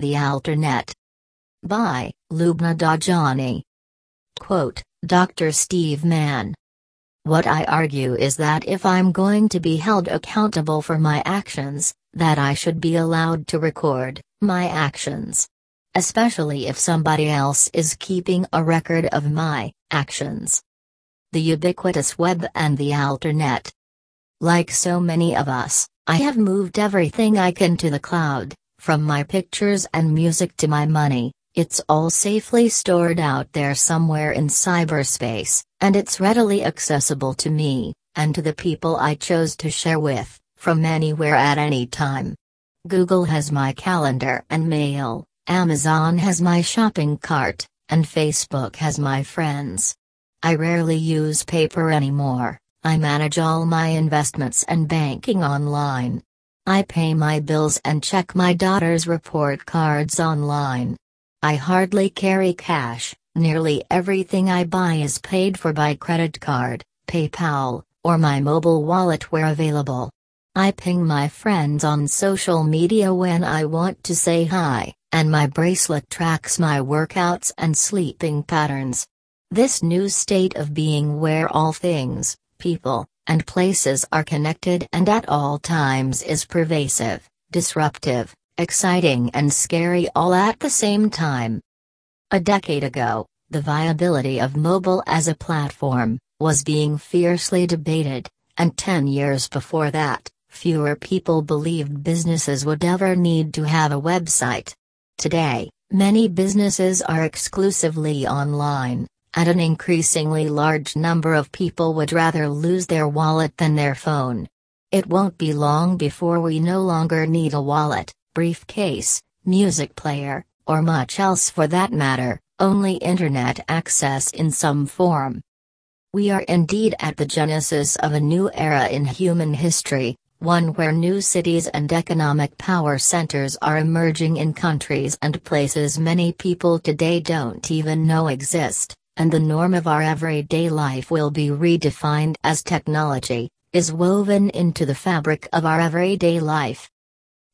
The Allternet. By Lubna Dajani. Quote, Dr. Steve Mann. What I argue is that if I'm going to be held accountable for my actions, that I should be allowed to record my actions. Especially if somebody else is keeping a record of my actions. The ubiquitous web and the Allternet. Like so many of us, I have moved everything I can to the cloud, from my pictures and music to my money, it's all safely stored out there somewhere in cyberspace, and it's readily accessible to me, and to the people I chose to share with, from anywhere at any time. Google has my calendar and mail, Amazon has my shopping cart, and Facebook has my friends. I rarely use paper anymore, I manage all my investments and banking online. I pay my bills and check my daughter's report cards online. I hardly carry cash, nearly everything I buy is paid for by credit card, PayPal, or my mobile wallet where available. I ping my friends on social media when I want to say hi, and my bracelet tracks my workouts and sleeping patterns. This new state of being where all things, people, and places are connected and at all times is pervasive, disruptive, exciting and scary all at the same time. A decade ago, the viability of mobile as a platform was being fiercely debated, and 10 years before that, fewer people believed businesses would ever need to have a website. Today, many businesses are exclusively online, and an increasingly large number of people would rather lose their wallet than their phone. It won't be long before we no longer need a wallet briefcase, music player, or much else for that matter, only internet access in some form. We are indeed at the genesis of a new era in human history, one where new cities and economic power centers are emerging in countries and places many people today don't even know exist, and the norm of our everyday life will be redefined as technology is woven into the fabric of our everyday life.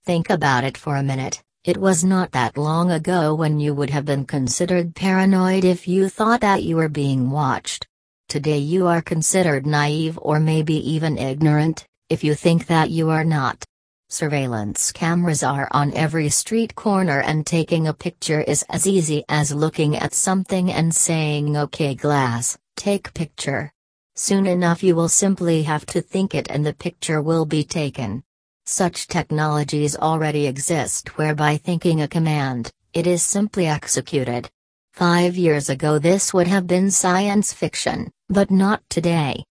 Think about it for a minute. It was not that long ago when you would have been considered paranoid if you thought that you were being watched. Today you are considered naive or maybe even ignorant, if you think that you are not. Surveillance cameras are on every street corner and taking a picture is as easy as looking at something and saying okay glass, take picture. Soon enough you will simply have to think it and the picture will be taken. Such technologies already exist whereby thinking a command, it is simply executed. Five years ago this would have been science fiction, but not today.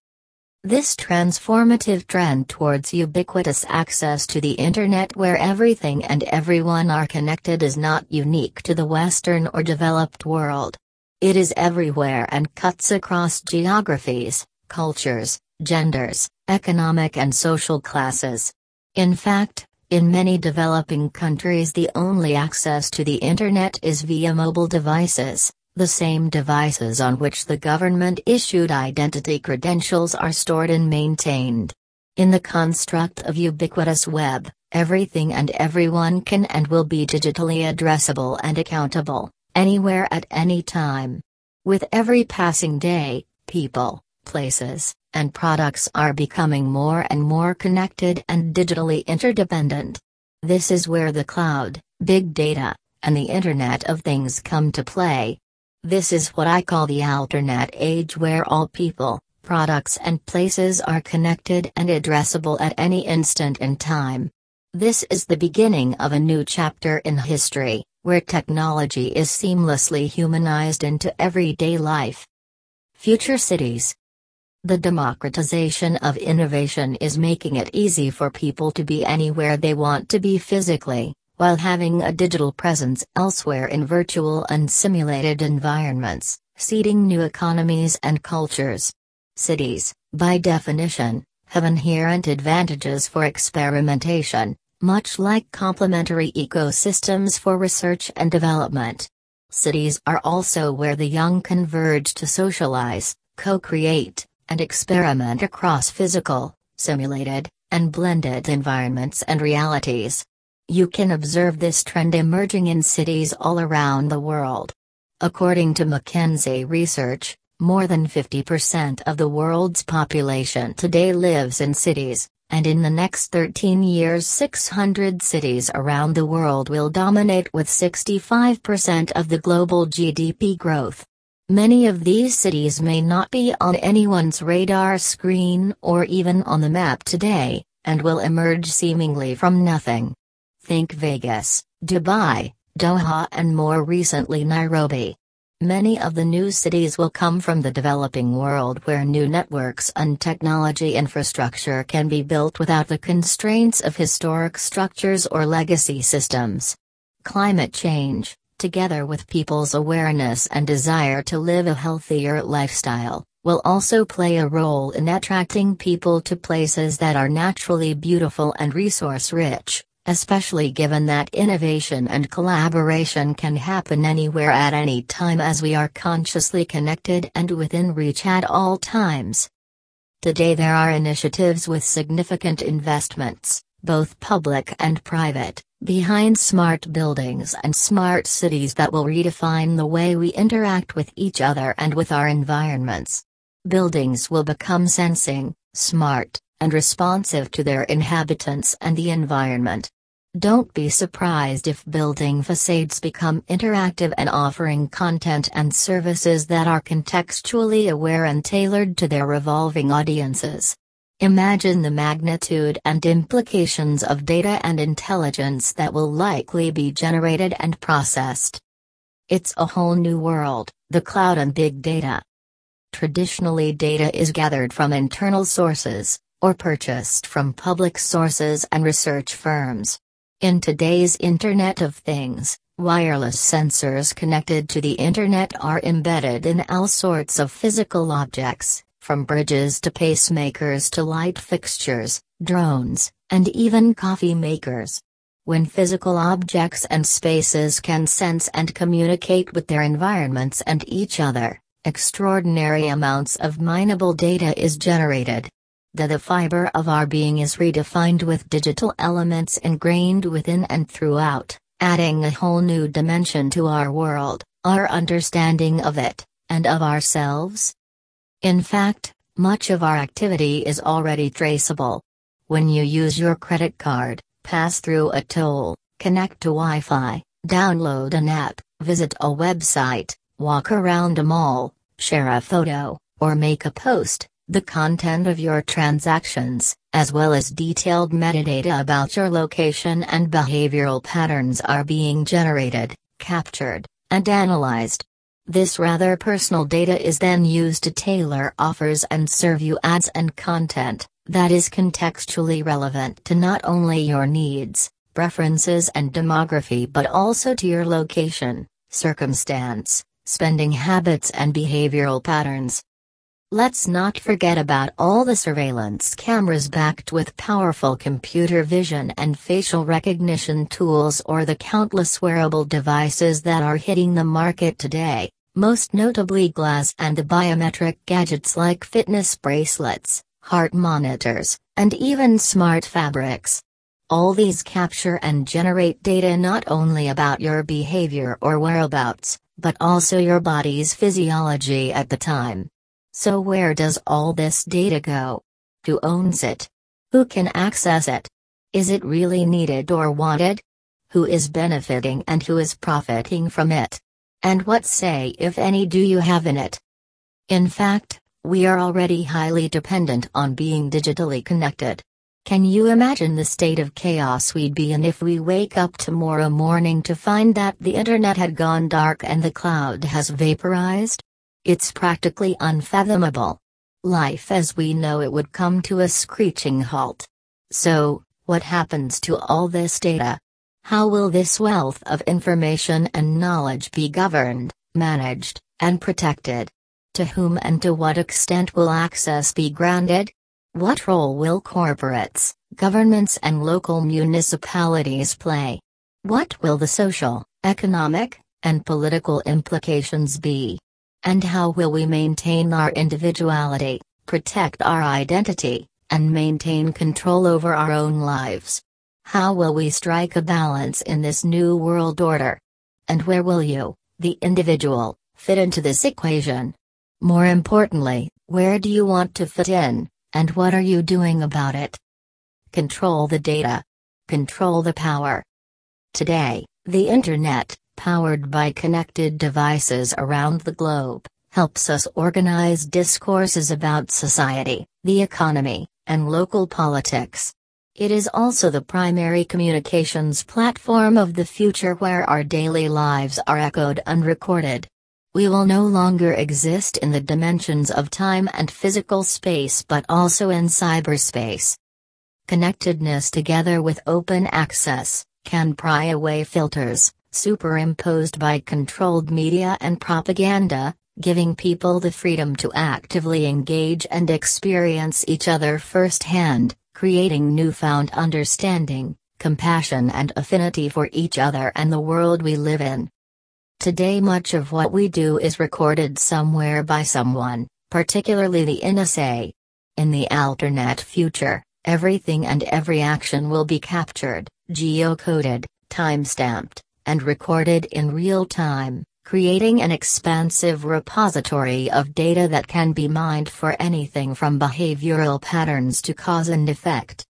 This transformative trend towards ubiquitous access to the Internet where everything and everyone are connected is not unique to the Western or developed world. It is everywhere and cuts across geographies, cultures, genders, economic and social classes. In fact, in many developing countries the only access to the Internet is via mobile devices, the same devices on which the government-issued identity credentials are stored and maintained. In the construct of ubiquitous web, everything and everyone can and will be digitally addressable and accountable, anywhere at any time. With every passing day, people, places, and products are becoming more and more connected and digitally interdependent. This is where the cloud, big data, and the Internet of Things come to play. This is what I call the Allternet age where all people, products and places are connected and addressable at any instant in time. This is the beginning of a new chapter in history, where technology is seamlessly humanized into everyday life. Future cities, the democratization of innovation is making it easy for people to be anywhere they want to be physically, while having a digital presence elsewhere in virtual and simulated environments, seeding new economies and cultures. Cities, by definition, have inherent advantages for experimentation, much like complementary ecosystems for research and development. Cities are also where the young converge to socialize, co create, and experiment across physical, simulated, and blended environments and realities. You can observe this trend emerging in cities all around the world. According to McKinsey Research, more than 50% of the world's population today lives in cities, and in the next 13 years 600 cities around the world will dominate with 65% of the global GDP growth. Many of these cities may not be on anyone's radar screen or even on the map today, and will emerge seemingly from nothing. Think Vegas, Dubai, Doha and more recently Nairobi. Many of the new cities will come from the developing world where new networks and technology infrastructure can be built without the constraints of historic structures or legacy systems. Climate change, together with people's awareness and desire to live a healthier lifestyle, will also play a role in attracting people to places that are naturally beautiful and resource rich especially given that innovation and collaboration can happen anywhere at any time as we are consciously connected and within reach at all times. Today there are initiatives with significant investments, both public and private, behind smart buildings and smart cities that will redefine the way we interact with each other and with our environments. Buildings will become sensing, smart, and responsive to their inhabitants and the environment. Don't be surprised if building facades become interactive and offering content and services that are contextually aware and tailored to their revolving audiences. Imagine the magnitude and implications of data and intelligence that will likely be generated and processed. It's a whole new world, the cloud and big data. Traditionally, data is gathered from internal sources, or purchased from public sources and research firms. In today's Internet of Things, wireless sensors connected to the Internet are embedded in all sorts of physical objects, from bridges to pacemakers to light fixtures, drones, and even coffee makers. When physical objects and spaces can sense and communicate with their environments and each other, extraordinary amounts of mineable data is generated that the fiber of our being is redefined with digital elements ingrained within and throughout, adding a whole new dimension to our world, our understanding of it, and of ourselves? In fact, much of our activity is already traceable. When you use your credit card, pass through a toll, connect to Wi Fi, download an app, visit a website, walk around a mall, share a photo, or make a post, the content of your transactions, as well as detailed metadata about your location and behavioral patterns are being generated, captured, and analyzed. This rather personal data is then used to tailor offers and serve you ads and content that is contextually relevant to not only your needs, preferences, and demography but also to your location, circumstance, spending habits, and behavioral patterns. Let's not forget about all the surveillance cameras backed with powerful computer vision and facial recognition tools or the countless wearable devices that are hitting the market today, most notably glass and the biometric gadgets like fitness bracelets, heart monitors, and even smart fabrics. All these capture and generate data not only about your behavior or whereabouts, but also your body's physiology at the time. So where does all this data go? Who owns it? Who can access it? Is it really needed or wanted? Who is benefiting and who is profiting from it? And what say, if any, do you have in it? In fact, we are already highly dependent on being digitally connected. Can you imagine the state of chaos we'd be in if we wake up tomorrow morning to find that the internet had gone dark and the cloud has vaporized? It's practically unfathomable. Life as we know it would come to a screeching halt. So, what happens to all this data? How will this wealth of information and knowledge be governed, managed, and protected? To whom and to what extent will access be granted? What role will corporates, governments, and local municipalities play? What will the social, economic, and political implications be? And how will we maintain our individuality, protect our identity, and maintain control over our own lives? How will we strike a balance in this new world order? And where will you, the individual, fit into this equation? More importantly, where do you want to fit in, and what are you doing about it? Control the data. Control the power. Today, the Internet, powered by connected devices around the globe, helps us organize discourses about society, the economy, and local politics. It is also the primary communications platform of the future where our daily lives are echoed and recorded. We will no longer exist in the dimensions of time and physical space but also in cyberspace. Connectedness together with open access can pry away filters, superimposed by controlled media and propaganda, giving people the freedom to actively engage and experience each other firsthand, creating newfound understanding, compassion, and affinity for each other and the world we live in. Today, much of what we do is recorded somewhere by someone, particularly the NSA. In the Allternet future, everything and every action will be captured, geocoded, time-stamped, and recorded in real time, creating an expansive repository of data that can be mined for anything from behavioral patterns to cause and effect.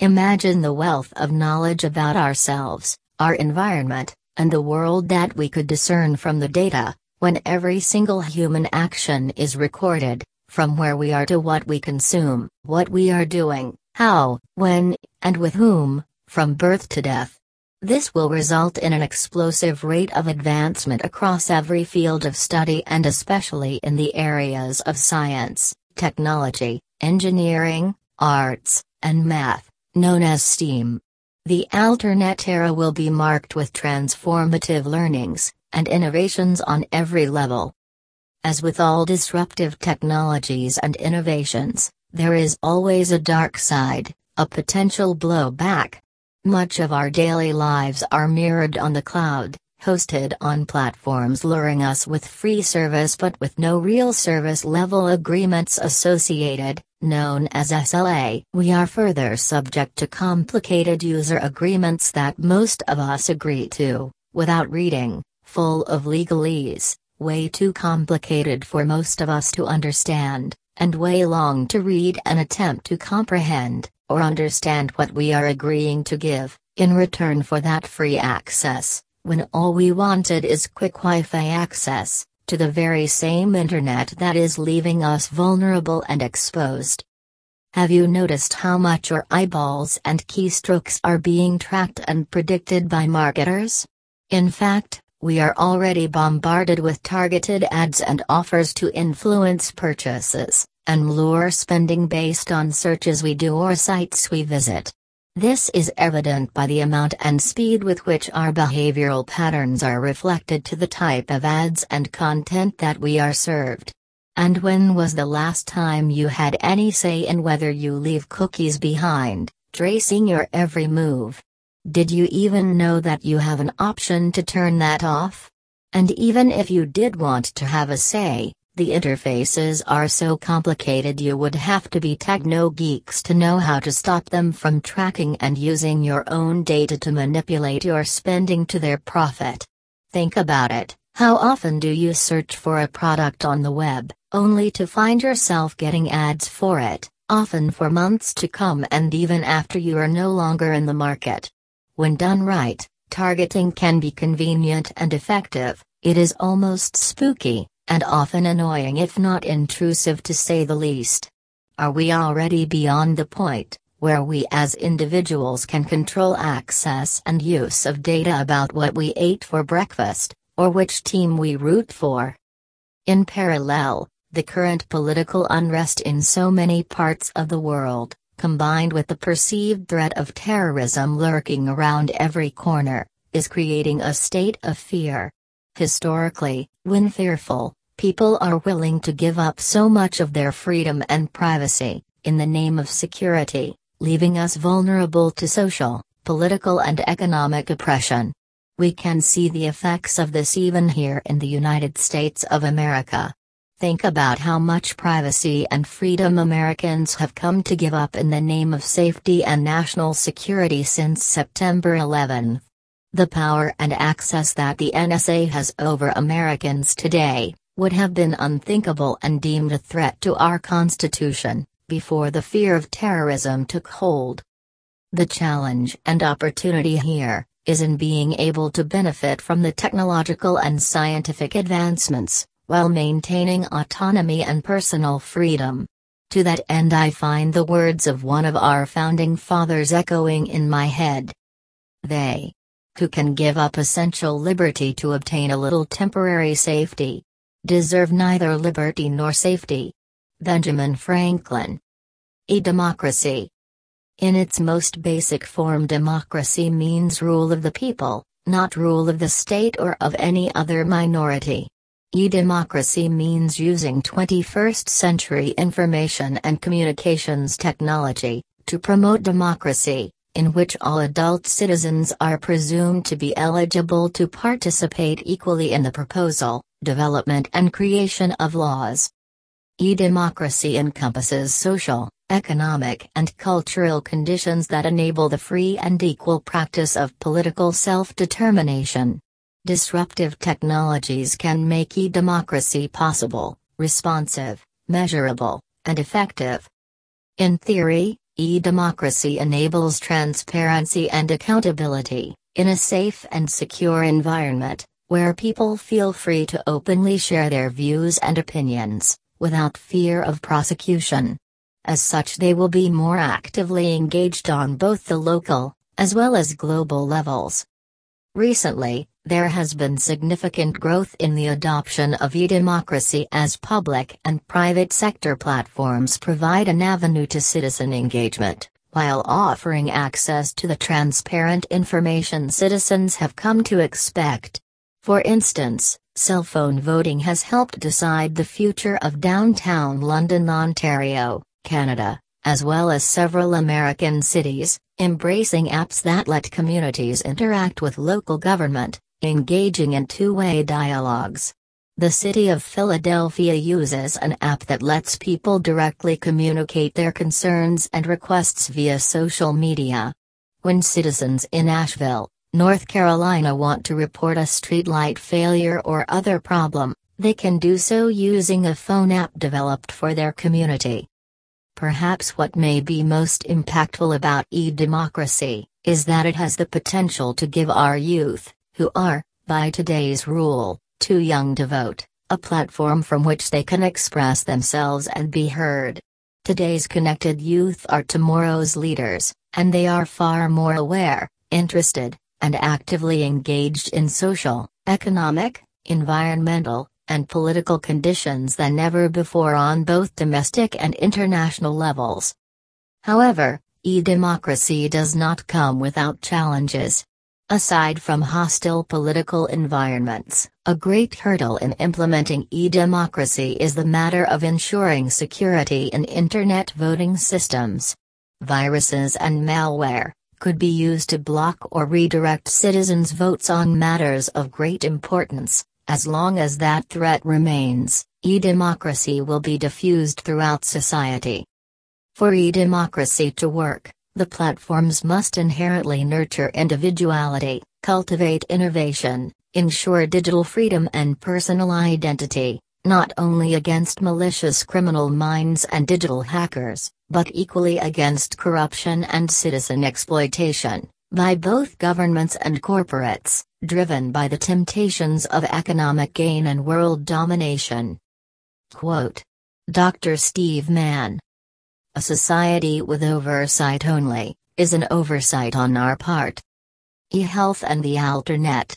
Imagine the wealth of knowledge about ourselves, our environment, and the world that we could discern from the data, when every single human action is recorded, from where we are to what we consume, what we are doing, how, when, and with whom, from birth to death. This will result in an explosive rate of advancement across every field of study and especially in the areas of science, technology, engineering, arts, and math, known as STEAM. The Allternet era will be marked with transformative learnings and innovations on every level. As with all disruptive technologies and innovations, there is always a dark side, a potential blowback, much of our daily lives are mirrored on the cloud, hosted on platforms luring us with free service but with no real service level agreements associated, known as SLA. We are further subject to complicated user agreements that most of us agree to, without reading, full of legalese, way too complicated for most of us to understand, and way long to read and attempt to comprehend or understand what we are agreeing to give, in return for that free access, when all we wanted is quick Wi Fi access, to the very same internet that is leaving us vulnerable and exposed. Have you noticed how much your eyeballs and keystrokes are being tracked and predicted by marketers? In fact, we are already bombarded with targeted ads and offers to influence purchases and lure spending based on searches we do or sites we visit. This is evident by the amount and speed with which our behavioral patterns are reflected to the type of ads and content that we are served. And when was the last time you had any say in whether you leave cookies behind, tracing your every move? Did you even know that you have an option to turn that off? And even if you did want to have a say, the interfaces are so complicated you would have to be techno geeks to know how to stop them from tracking and using your own data to manipulate your spending to their profit. Think about it how often do you search for a product on the web, only to find yourself getting ads for it, often for months to come and even after you are no longer in the market? When done right, targeting can be convenient and effective, it is almost spooky and often annoying if not intrusive to say the least. Are we already beyond the point where we as individuals can control access and use of data about what we ate for breakfast, or which team we root for? In parallel, the current political unrest in so many parts of the world, combined with the perceived threat of terrorism lurking around every corner, is creating a state of fear. Historically, when fearful, people are willing to give up so much of their freedom and privacy, in the name of security, leaving us vulnerable to social, political, and economic oppression. We can see the effects of this even here in the United States of America. Think about how much privacy and freedom Americans have come to give up in the name of safety and national security since September 11. The power and access that the NSA has over Americans today would have been unthinkable and deemed a threat to our Constitution before the fear of terrorism took hold. The challenge and opportunity here is in being able to benefit from the technological and scientific advancements while maintaining autonomy and personal freedom. To that end, I find the words of one of our founding fathers echoing in my head. They who can give up essential liberty to obtain a little temporary safety deserve neither liberty nor safety. Benjamin Franklin. A democracy. In its most basic form, democracy means rule of the people, not rule of the state or of any other minority. E-democracy means using 21st century information and communications technology to promote democracy, in which all adult citizens are presumed to be eligible to participate equally in the proposal, development and creation of laws. E-democracy encompasses social, economic and cultural conditions that enable the free and equal practice of political self-determination. Disruptive technologies can make e-democracy possible, responsive, measurable, and effective. In theory, e-democracy enables transparency and accountability, in a safe and secure environment, where people feel free to openly share their views and opinions, without fear of prosecution. As such, they will be more actively engaged on both the local, as well as global levels. Recently, there has been significant growth in the adoption of e-democracy as public and private sector platforms provide an avenue to citizen engagement, while offering access to the transparent information citizens have come to expect. For instance, cell phone voting has helped decide the future of downtown London, Ontario, Canada, as well as several American cities, embracing apps that let communities interact with local government, engaging in two-way dialogues. The city of Philadelphia uses an app that lets people directly communicate their concerns and requests via social media. When citizens in Asheville, North Carolina want to report a streetlight failure or other problem, they can do so using a phone app developed for their community. Perhaps what may be most impactful about e-democracy is that it has the potential to give our youth, who are, by today's rule, too young to vote, a platform from which they can express themselves and be heard. Today's connected youth are tomorrow's leaders, and they are far more aware, interested, and actively engaged in social, economic, environmental, and political conditions than ever before on both domestic and international levels. However, e-democracy does not come without challenges. Aside from hostile political environments, a great hurdle in implementing e-democracy is the matter of ensuring security in Internet voting systems. Viruses and malware could be used to block or redirect citizens' votes on matters of great importance. As long as that threat remains, e-democracy will be diffused throughout society. For e-democracy to work, the platforms must inherently nurture individuality, cultivate innovation, ensure digital freedom and personal identity, not only against malicious criminal minds and digital hackers, but equally against corruption and citizen exploitation, by both governments and corporates, driven by the temptations of economic gain and world domination. Quote. Dr. Steve Mann a society with oversight only, is an oversight on our part. E-health and the Allternet.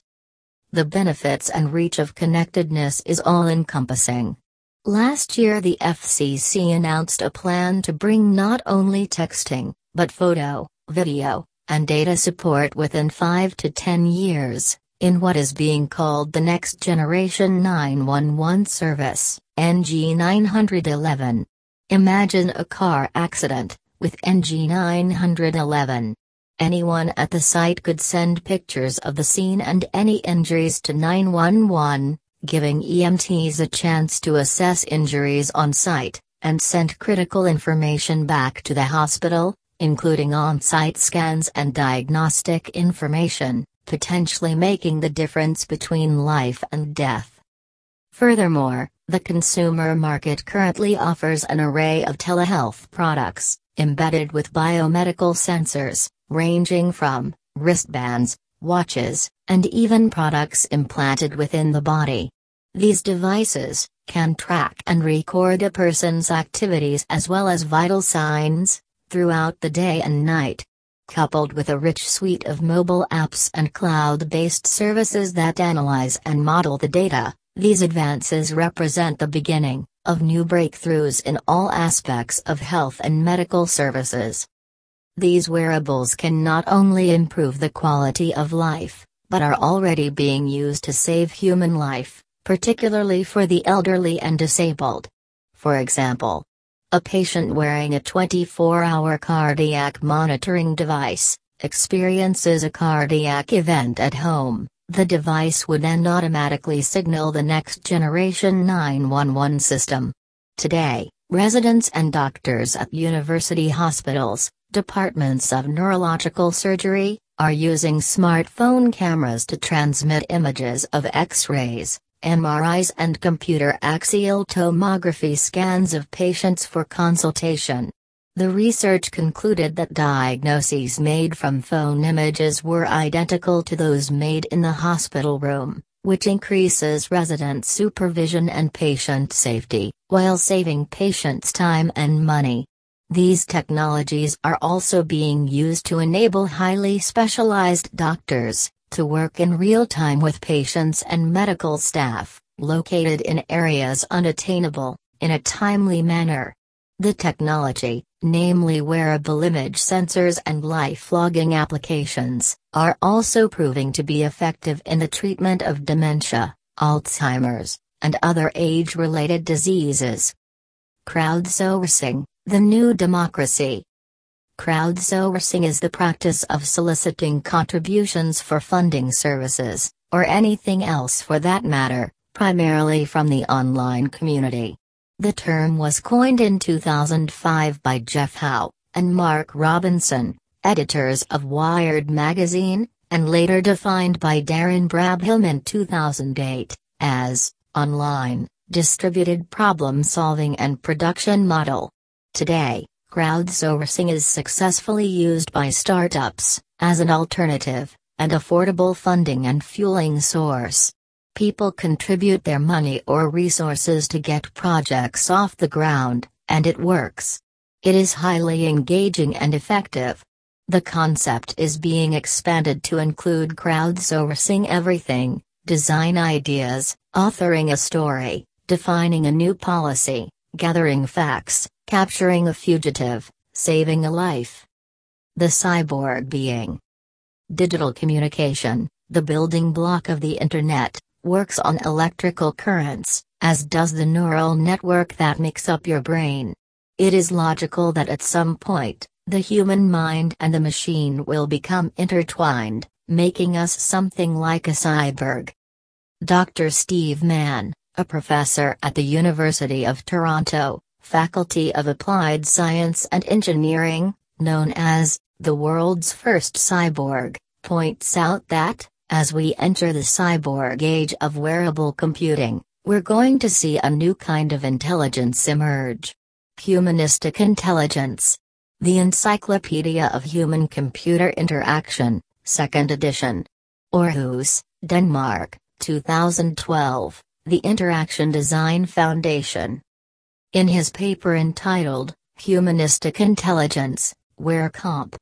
The benefits and reach of connectedness is all-encompassing. Last year the FCC announced a plan to bring not only texting, but photo, video, and data support within 5 to 10 years, in what is being called the Next Generation 911 Service, NG 911. Imagine a car accident, with NG 911. Anyone at the site could send pictures of the scene and any injuries to 911, giving EMTs a chance to assess injuries on site and send critical information back to the hospital, including on site scans and diagnostic information, potentially making the difference between life and death. Furthermore, the consumer market currently offers an array of telehealth products, embedded with biomedical sensors, ranging from wristbands, watches, and even products implanted within the body. These devices can track and record a person's activities as well as vital signs throughout the day and night. Coupled with a rich suite of mobile apps and cloud based services that analyze and model the data, these advances represent the beginning of new breakthroughs in all aspects of health and medical services. These wearables can not only improve the quality of life, but are already being used to save human life particularly for the elderly and disabled. For example, a patient wearing a 24 hour cardiac monitoring device experiences a cardiac event at home. The device would then automatically signal the next generation 911 system. Today, residents and doctors at university hospitals, departments of neurological surgery, are using smartphone cameras to transmit images of X rays, MRIs and computer axial tomography scans of patients for consultation. The research concluded that diagnoses made from phone images were identical to those made in the hospital room, which increases resident supervision and patient safety, while saving patients time and money. These technologies are also being used to enable highly specialized doctors, to work in real time with patients and medical staff, located in areas unattainable, in a timely manner. The technology, namely wearable image sensors and life logging applications, are also proving to be effective in the treatment of dementia, Alzheimer's, and other age related diseases. Crowdsourcing, the new democracy. Crowdsourcing is the practice of soliciting contributions for funding services, or anything else for that matter, primarily from the online community. The term was coined in 2005 by Jeff Howe and Mark Robinson, editors of Wired magazine, and later defined by Daren Brabham in 2008 as online, distributed problem solving and production model. Today, Crowdsourcing is successfully used by startups as an alternative and affordable funding and fueling source. People contribute their money or resources to get projects off the ground, and it works. It is highly engaging and effective. The concept is being expanded to include crowdsourcing everything design ideas, authoring a story, defining a new policy, gathering facts, capturing a fugitive, saving a life. The cyborg being. Digital communication, the building block of the Internet, works on electrical currents, as does the neural network that makes up your brain. It is logical that at some point, the human mind and the machine will become intertwined, making us something like a cyborg. Dr. Steve Mann, a professor at the University of Toronto, Faculty of Applied Science and Engineering, known as the world's first cyborg, points out that, as we enter the cyborg age of wearable computing, we're going to see a new kind of intelligence emerge. Humanistic Intelligence. The Encyclopedia of Human Computer Interaction, 2nd edition. Aarhus, Denmark, 2012. The Interaction Design Foundation. In his paper entitled, Humanistic Intelligence, WearComp.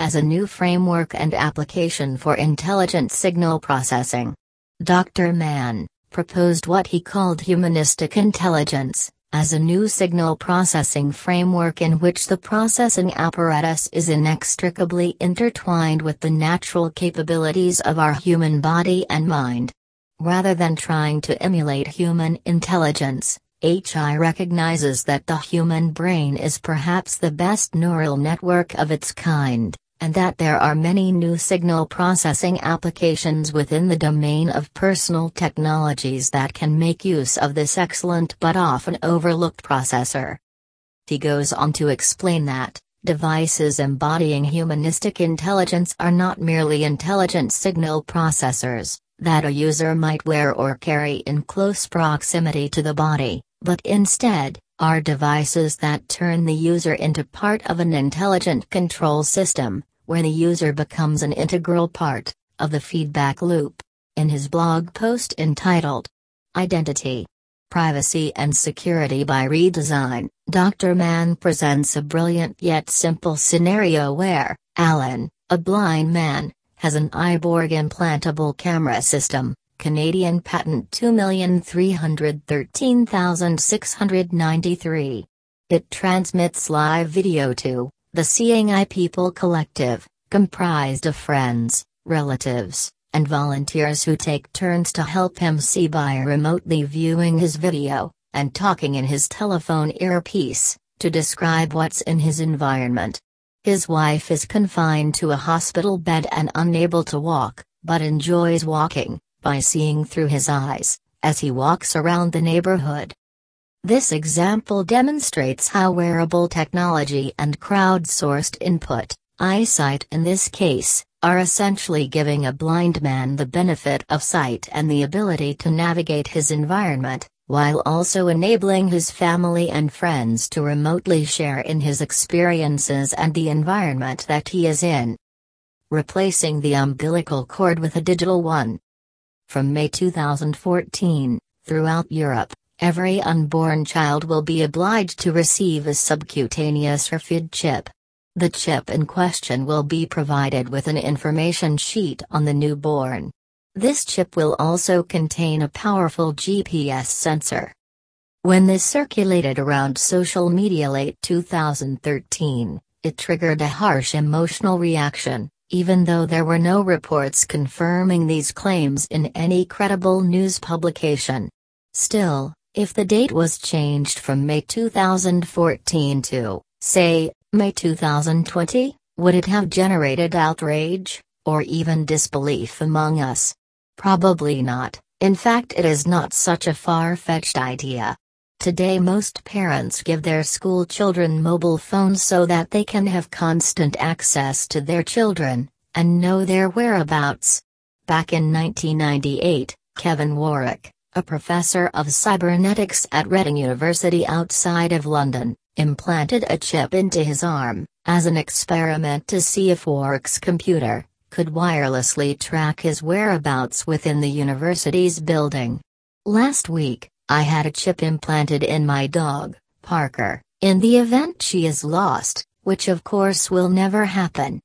As a new framework and application for intelligent signal processing. Dr. Mann proposed what he called humanistic intelligence, as a new signal processing framework in which the processing apparatus is inextricably intertwined with the natural capabilities of our human body and mind. Rather than trying to emulate human intelligence, HI recognizes that the human brain is perhaps the best neural network of its kind, and that there are many new signal processing applications within the domain of personal technologies that can make use of this excellent but often overlooked processor. He goes on to explain that, devices embodying humanistic intelligence are not merely intelligent signal processors, that a user might wear or carry in close proximity to the body, but instead, are devices that turn the user into part of an intelligent control system, where the user becomes an integral part of the feedback loop. In his blog post entitled Identity, Privacy and Security by Redesign, Dr. Mann presents a brilliant yet simple scenario where Alan, a blind man, has an iBorg implantable camera system, Canadian patent 2313693. It transmits live video to the Seeing Eye People Collective, comprised of friends, relatives, and volunteers who take turns to help him see by remotely viewing his video, and talking in his telephone earpiece, to describe what's in his environment. His wife is confined to a hospital bed and unable to walk, but enjoys walking, by seeing through his eyes, as he walks around the neighborhood. This example demonstrates how wearable technology and crowdsourced input, eyesight in this case, are essentially giving a blind man the benefit of sight and the ability to navigate his environment, while also enabling his family and friends to remotely share in his experiences and the environment that he is in. Replacing the umbilical cord with a digital one. From May 2014, throughout Europe, every unborn child will be obliged to receive a subcutaneous RFID chip. The chip in question will be provided with an information sheet on the newborn. This chip will also contain a powerful GPS sensor. When this circulated around social media late 2013, it triggered a harsh emotional reaction, even though there were no reports confirming these claims in any credible news publication. Still, if the date was changed from May 2014 to, say, May 2020, would it have generated outrage, or even disbelief among us? Probably not, in fact, it is not such a far fetched idea. Today, most parents give their school children mobile phones so that they can have constant access to their children and know their whereabouts. Back in 1998, Kevin Warwick, a professor of cybernetics at Reading University outside of London, implanted a chip into his arm, as an experiment to see if Warwick's computer could wirelessly track his whereabouts within the university's building. Last week, I had a chip implanted in my dog, Parker, in the event she is lost, which of course will never happen.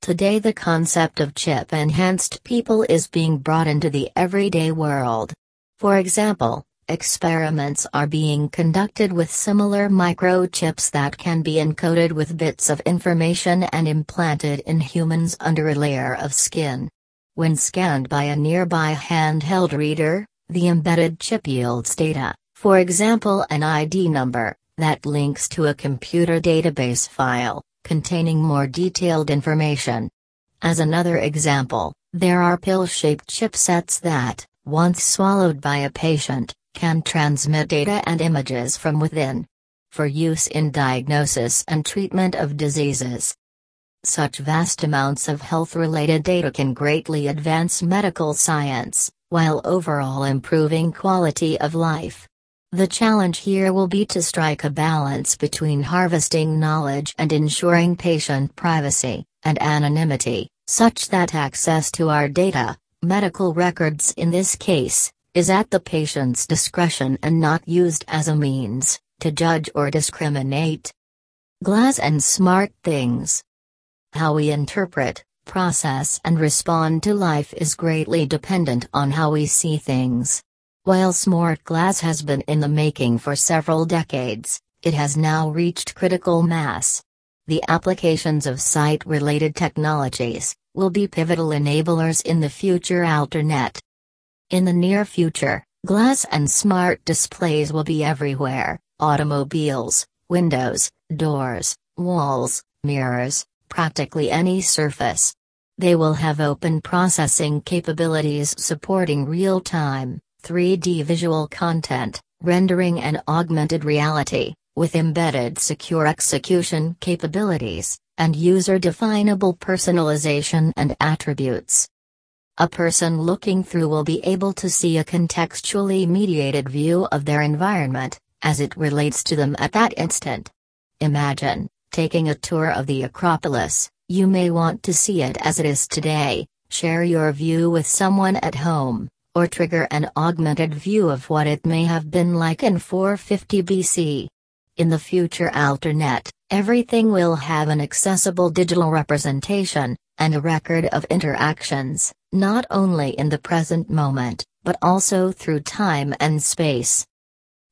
Today, the concept of chip enhanced people is being brought into the everyday world. For example, experiments are being conducted with similar microchips that can be encoded with bits of information and implanted in humans under a layer of skin. When scanned by a nearby handheld reader, the embedded chip yields data, for example an ID number, that links to a computer database file, containing more detailed information. As another example, there are pill-shaped chipsets that, once swallowed by a patient, can transmit data and images from within. For use in diagnosis and treatment of diseases. Such vast amounts of health related data can greatly advance medical science, while overall improving quality of life. The challenge here will be to strike a balance between harvesting knowledge and ensuring patient privacy and anonymity, such that access to our data, medical records in this case, is at the patient's discretion and not used as a means to judge or discriminate. Glass and smart things. How we interpret, process, and respond to life is greatly dependent on how we see things. While smart glass has been in the making for several decades, it has now reached critical mass. The applications of sight related technologies, will be pivotal enablers in the future Allternet. In the near future, glass and smart displays will be everywhere automobiles, windows, doors, walls, mirrors, practically any surface. They will have open processing capabilities supporting real time, 3D visual content, rendering and augmented reality, with embedded secure execution capabilities, and user definable personalization and attributes. A person looking through will be able to see a contextually mediated view of their environment, as it relates to them at that instant. Imagine taking a tour of the Acropolis, you may want to see it as it is today, share your view with someone at home, or trigger an augmented view of what it may have been like in 450 BC. In the future Allternet, everything will have an accessible digital representation, and a record of interactions, not only in the present moment, but also through time and space.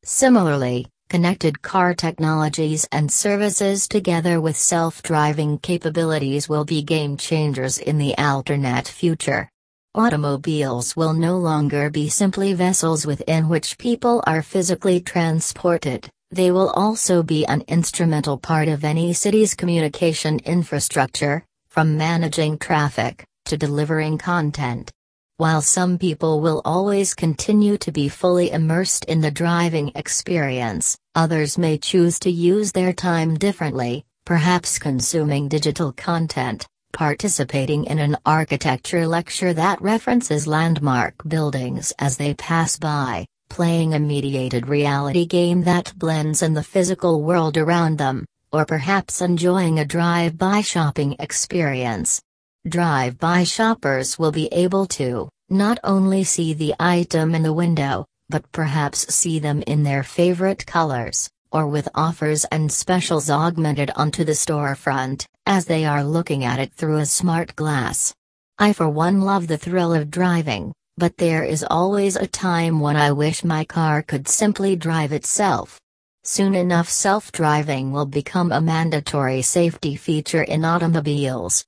Similarly, connected car technologies and services together with self-driving capabilities will be game changers in the Allternet future. Automobiles will no longer be simply vessels within which people are physically transported, they will also be an instrumental part of any city's communication infrastructure, from managing traffic, to delivering content. While some people will always continue to be fully immersed in the driving experience, others may choose to use their time differently, perhaps consuming digital content, participating in an architecture lecture that references landmark buildings as they pass by, playing a mediated reality game that blends in the physical world around them, or perhaps enjoying a drive-by shopping experience. Drive-by shoppers will be able to, not only see the item in the window, but perhaps see them in their favorite colors, or with offers and specials augmented onto the storefront, as they are looking at it through a smart glass. I for one love the thrill of driving, but there is always a time when I wish my car could simply drive itself. Soon enough self-driving will become a mandatory safety feature in automobiles.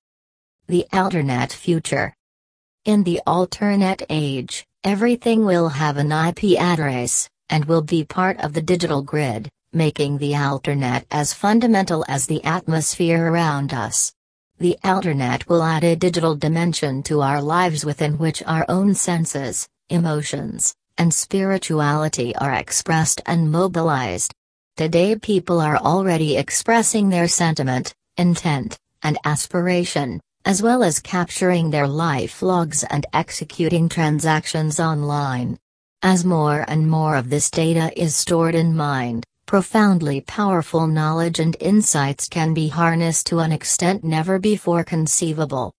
The Allternet future. In the Allternet age, everything will have an IP address, and will be part of the digital grid, making the Allternet as fundamental as the atmosphere around us. The Allternet will add a digital dimension to our lives within which our own senses, emotions, and spirituality are expressed and mobilized. Today, people are already expressing their sentiment, intent, and aspiration, as well as capturing their life logs and executing transactions online. As more and more of this data is stored in mind, profoundly powerful knowledge and insights can be harnessed to an extent never before conceivable.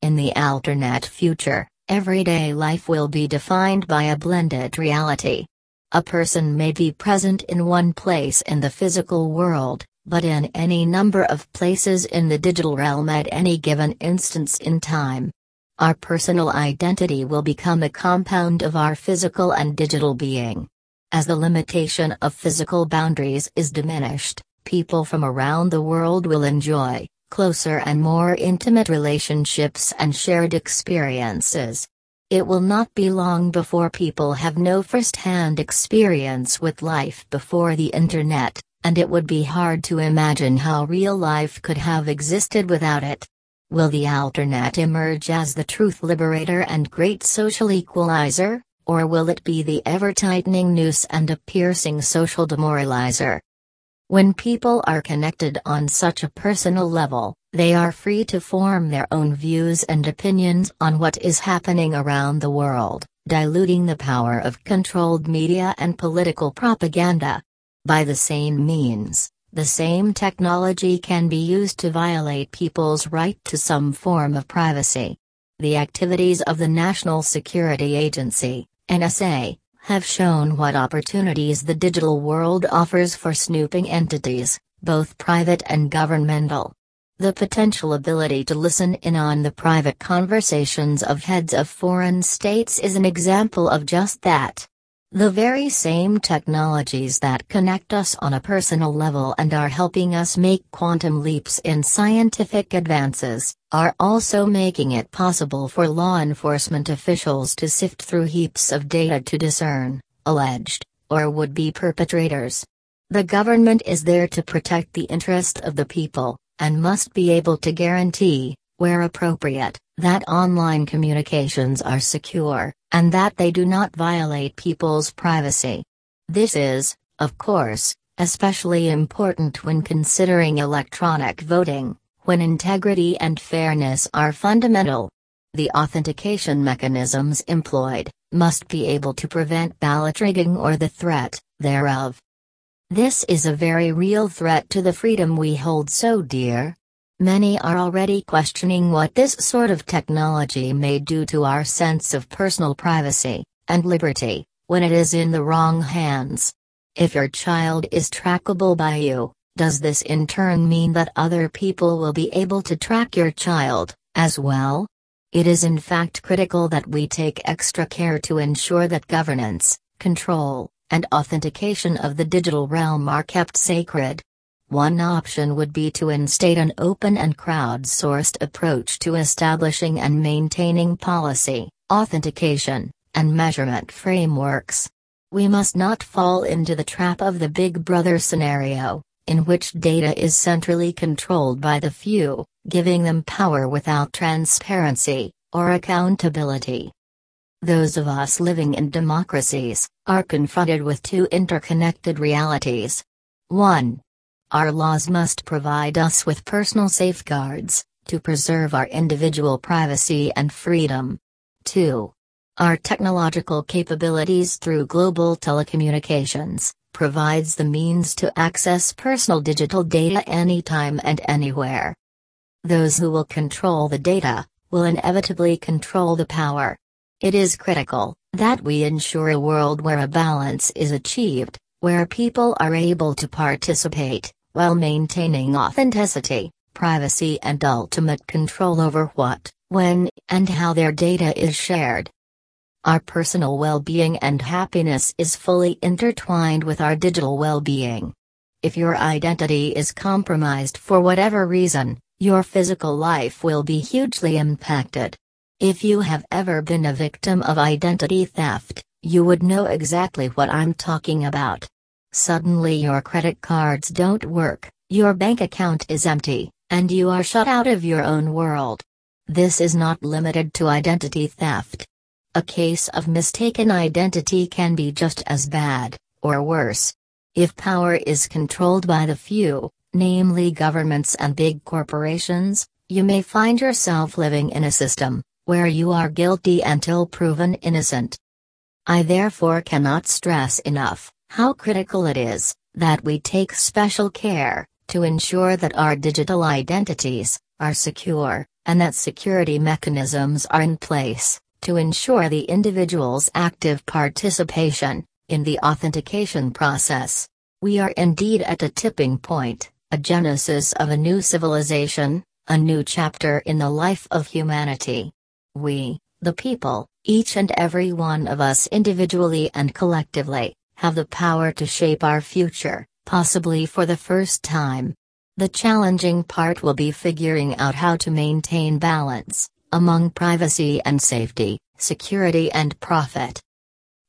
In the Allternet future, everyday life will be defined by a blended reality. A person may be present in one place in the physical world, but in any number of places in the digital realm at any given instance in time. Our personal identity will become a compound of our physical and digital being. As the limitation of physical boundaries is diminished, people from around the world will enjoy closer and more intimate relationships and shared experiences. It will not be long before people have no first hand experience with life before the internet, and it would be hard to imagine how real life could have existed without it. Will the Allternet emerge as the truth liberator and great social equalizer? Or will it be the ever tightening noose and a piercing social demoralizer? When people are connected on such a personal level, they are free to form their own views and opinions on what is happening around the world, diluting the power of controlled media and political propaganda. By the same means, the same technology can be used to violate people's right to some form of privacy. The activities of the National Security Agency, NSA, have shown what opportunities the digital world offers for snooping entities, both private and governmental. The potential ability to listen in on the private conversations of heads of foreign states is an example of just that. The very same technologies that connect us on a personal level and are helping us make quantum leaps in scientific advances, are also making it possible for law enforcement officials to sift through heaps of data to discern, alleged, or would be perpetrators. The government is there to protect the interest of the people, and must be able to guarantee, where appropriate, that online communications are secure, and that they do not violate people's privacy. This is, of course, especially important when considering electronic voting, when integrity and fairness are fundamental. The authentication mechanisms employed must be able to prevent ballot rigging or the threat thereof. This is a very real threat to the freedom we hold so dear. Many are already questioning what this sort of technology may do to our sense of personal privacy and liberty when it is in the wrong hands. If your child is trackable by you, does this in turn mean that other people will be able to track your child, as well? It is in fact critical that we take extra care to ensure that governance, control, and authentication of the digital realm are kept sacred. One option would be to instate an open and crowdsourced approach to establishing and maintaining policy, authentication, and measurement frameworks. We must not fall into the trap of the Big Brother scenario, in which data is centrally controlled by the few, giving them power without transparency or accountability. Those of us living in democracies are confronted with two interconnected realities. 1. Our laws must provide us with personal safeguards, to preserve our individual privacy and freedom. 2. Our technological capabilities through global telecommunications provides the means to access personal digital data anytime and anywhere. Those who will control the data will inevitably control the power. It is critical that we ensure a world where a balance is achieved, where people are able to participate, while maintaining authenticity, privacy, and ultimate control over what, when, and how their data is shared. Our personal well being and happiness is fully intertwined with our digital well being. If your identity is compromised for whatever reason, your physical life will be hugely impacted. If you have ever been a victim of identity theft, you would know exactly what I'm talking about. Suddenly your credit cards don't work, your bank account is empty, and you are shut out of your own world. This is not limited to identity theft. A case of mistaken identity can be just as bad, or worse. If power is controlled by the few, namely governments and big corporations, you may find yourself living in a system where you are guilty until proven innocent. I therefore cannot stress enough how critical it is that we take special care to ensure that our digital identities are secure, and that security mechanisms are in place to ensure the individual's active participation in the authentication process. We are indeed at a tipping point, a genesis of a new civilization, a new chapter in the life of humanity. We, the people, each and every one of us individually and collectively, have the power to shape our future, possibly for the first time. The challenging part will be figuring out how to maintain balance among privacy and safety, security and profit.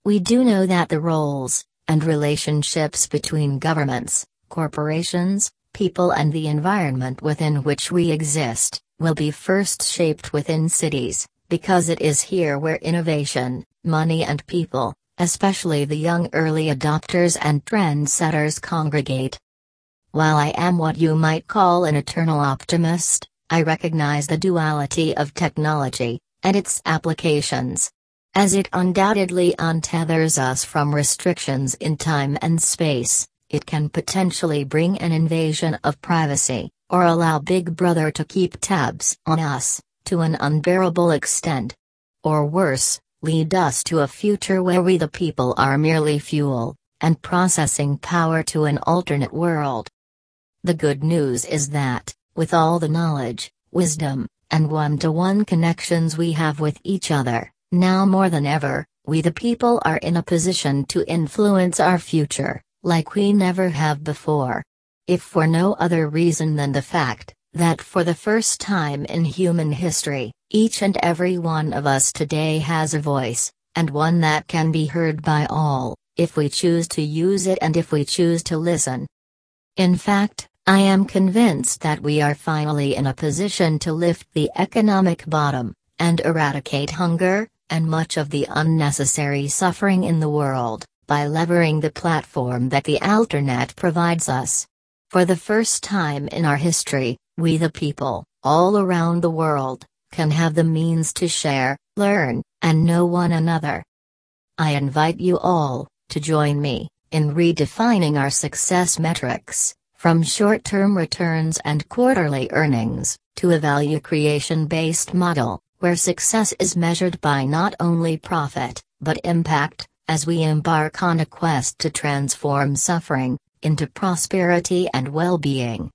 We do know that the roles and relationships between governments, corporations, people, and the environment within which we exist will be first shaped within cities, because it is here where innovation, money, and people, especially the young early adopters and trendsetters congregate. While I am what you might call an eternal optimist, I recognize the duality of technology and its applications. As it undoubtedly untethers us from restrictions in time and space, it can potentially bring an invasion of privacy, or allow Big Brother to keep tabs on us, to an unbearable extent. Or worse, lead us to a future where we the people are merely fuel, and processing power to an alternate world. The good news is that, with all the knowledge, wisdom, and one to one connections we have with each other, now more than ever, we the people are in a position to influence our future, like we never have before. If for no other reason than the fact that for the first time in human history, each and every one of us today has a voice, and one that can be heard by all, if we choose to use it and if we choose to listen. In fact, I am convinced that we are finally in a position to lift the economic bottom and eradicate hunger and much of the unnecessary suffering in the world by levering the platform that the Allternet provides us. For the first time in our history, we the people, all around the world, can have the means to share, learn, and know one another. I invite you all to join me in redefining our success metrics from short term returns and quarterly earnings, to a value creation based model, where success is measured by not only profit, but impact, as we embark on a quest to transform suffering into prosperity and well being.